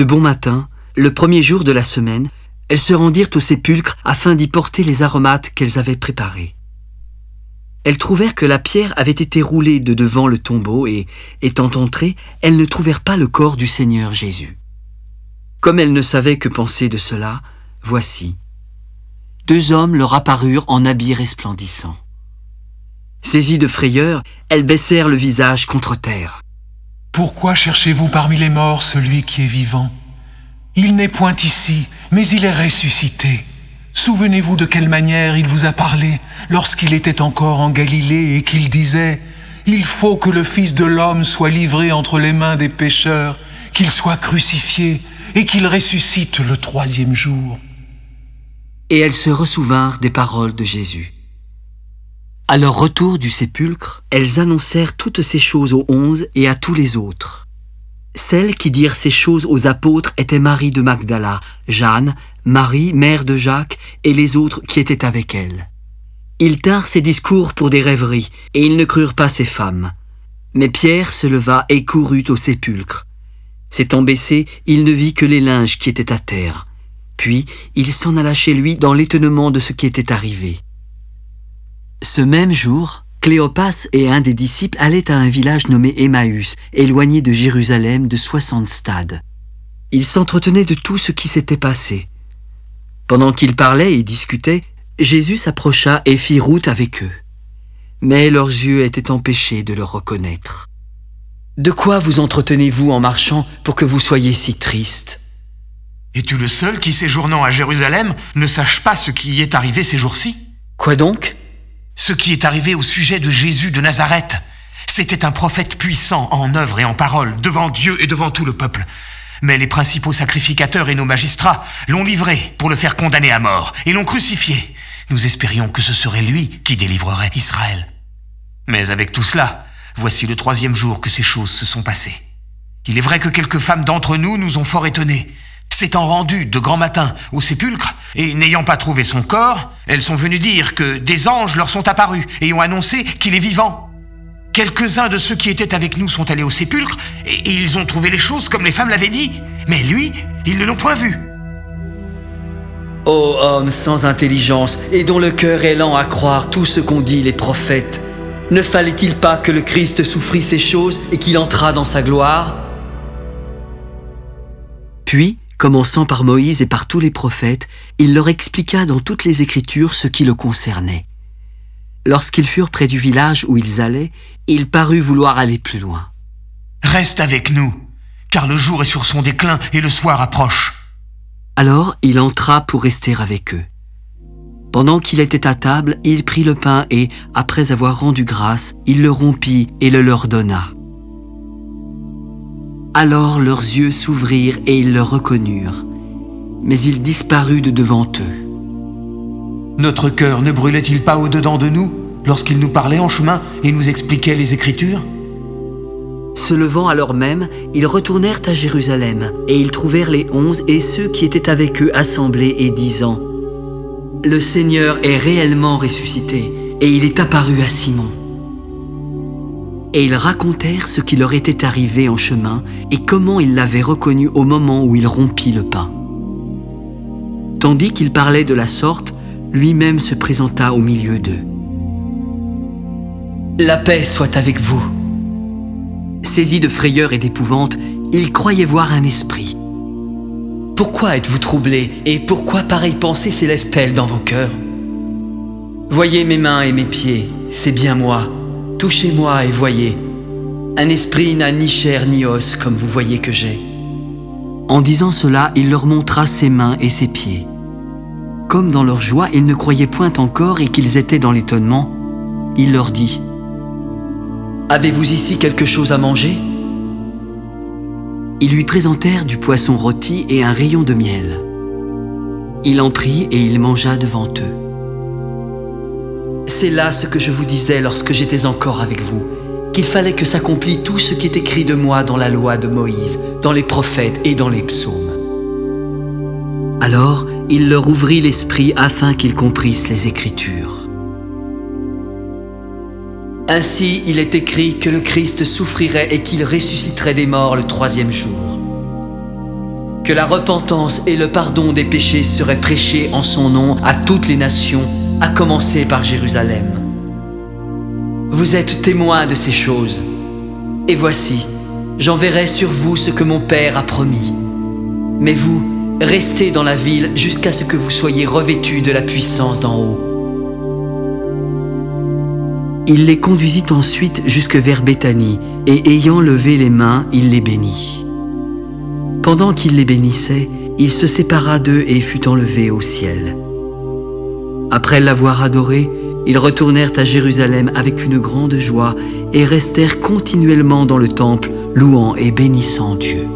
De bon matin, le premier jour de la semaine, elles se rendirent au sépulcre afin d'y porter les aromates qu'elles avaient préparés. Elles trouvèrent que la pierre avait été roulée de devant le tombeau et, étant entrées, elles ne trouvèrent pas le corps du Seigneur Jésus. Comme elles ne savaient que penser de cela, voici. Deux hommes leur apparurent en habits resplendissants. Saisies de frayeur, elles baissèrent le visage contre terre. Pourquoi cherchez-vous parmi les morts celui qui est vivant? Il n'est point ici, mais il est ressuscité. Souvenez-vous de quelle manière il vous a parlé lorsqu'il était encore en Galilée et qu'il disait Il faut que le Fils de l'homme soit livré entre les mains des pécheurs, qu'il soit crucifié et qu'il ressuscite le troisième jour. Et elles se ressouvinrent des paroles de Jésus. À leur retour du sépulcre, elles annoncèrent toutes ces choses aux onze et à tous les autres. Celles qui dirent ces choses aux apôtres étaient Marie de Magdala, Jeanne, Marie, mère de Jacques, et les autres qui étaient avec elle. Ils tinrent ces discours pour des rêveries, et ils ne crurent pas ces femmes. Mais Pierre se leva et courut au sépulcre. S'étant baissé, il ne vit que les linges qui étaient à terre. Puis il s'en alla chez lui dans l'étonnement de ce qui était arrivé. Ce même jour, Cléopas et un des disciples allaient à un village nommé Emmaüs, éloigné de Jérusalem de soixante stades. Ils s'entretenaient de tout ce qui s'était passé. Pendant qu'ils parlaient et discutaient, Jésus s'approcha et fit route avec eux. Mais leurs yeux étaient empêchés de le reconnaître. De quoi vous entretenez-vous en marchant pour que vous soyez si triste? Es-tu le seul qui, séjournant à Jérusalem, ne sache pas ce qui y est arrivé ces jours-ci? Quoi donc? Ce qui est arrivé au sujet de Jésus de Nazareth. C'était un prophète puissant en œuvre et en parole, devant Dieu et devant tout le peuple. Mais les principaux sacrificateurs et nos magistrats l'ont livré pour le faire condamner à mort et l'ont crucifié. Nous espérions que ce serait lui qui délivrerait Israël. Mais avec tout cela, voici le troisième jour que ces choses se sont passées. Il est vrai que quelques femmes d'entre nous nous ont fort étonnés. S'étant rendues de grand matin au sépulcre, et n'ayant pas trouvé son corps, elles sont venues dire que des anges leur sont apparus et ont annoncé qu'il est vivant. Quelques-uns de ceux qui étaient avec nous sont allés au sépulcre, et ils ont trouvé les choses comme les femmes l'avaient dit. Mais lui, ils ne l'ont point vu. Ô homme sans intelligence et dont le cœur est lent à croire tout ce qu'ont dit les prophètes, ne fallait-il pas que le Christ souffrit ces choses et qu'il entrât dans sa gloire? Puis, commençant par Moïse et par tous les prophètes, il leur expliqua dans toutes les Écritures ce qui le concernait. Lorsqu'ils furent près du village où ils allaient, il parut vouloir aller plus loin. Reste avec nous, car le jour est sur son déclin et le soir approche. Alors il entra pour rester avec eux. Pendant qu'il était à table, il prit le pain et, après avoir rendu grâce, il le rompit et le leur donna. Alors leurs yeux s'ouvrirent et ils le reconnurent, mais il disparut de devant eux. Notre cœur ne brûlait-il pas au-dedans de nous lorsqu'il nous parlait en chemin et nous expliquait les Écritures? Se levant alors même, ils retournèrent à Jérusalem, et ils trouvèrent les onze et ceux qui étaient avec eux assemblés et disant Le Seigneur est réellement ressuscité, et il est apparu à Simon. Et ils racontèrent ce qui leur était arrivé en chemin et comment ils l'avaient reconnu au moment où il rompit le pain. Tandis qu'il parlait de la sorte, lui-même se présenta au milieu d'eux. La paix soit avec vous. Saisi de frayeur et d'épouvante, ils croyaient voir un esprit. Pourquoi êtes-vous troublés et pourquoi pareille pensée s'élève-t-elle dans vos cœurs? Voyez mes mains et mes pieds, c'est bien moi. Touchez-moi et voyez. Un esprit n'a ni chair ni os comme vous voyez que j'ai. En disant cela, il leur montra ses mains et ses pieds. Comme dans leur joie, ils ne croyaient point encore et qu'ils étaient dans l'étonnement, il leur dit Avez-vous ici quelque chose à manger? Ils lui présentèrent du poisson rôti et un rayon de miel. Il en prit et il mangea devant eux. C'est là ce que je vous disais lorsque j'étais encore avec vous, qu'il fallait que s'accomplît tout ce qui est écrit de moi dans la loi de Moïse, dans les prophètes et dans les psaumes. Alors il leur ouvrit l'esprit afin qu'ils comprissent les Écritures. Ainsi il est écrit que le Christ souffrirait et qu'il ressusciterait des morts le troisième jour. que la repentance et le pardon des péchés seraient prêchés en son nom à toutes les nations, à commencer par Jérusalem. Vous êtes témoins de ces choses. Et voici, j'enverrai sur vous ce que mon Père a promis. Mais vous, restez dans la ville jusqu'à ce que vous soyez revêtus de la puissance d'en haut. Il les conduisit ensuite jusque vers Béthanie, et ayant levé les mains, il les bénit. Pendant qu'il les bénissait, il se sépara d'eux et fut enlevé au ciel. Après l'avoir adoré, ils retournèrent à Jérusalem avec une grande joie et restèrent continuellement dans le temple, louant et bénissant Dieu.